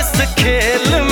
इसके खेल में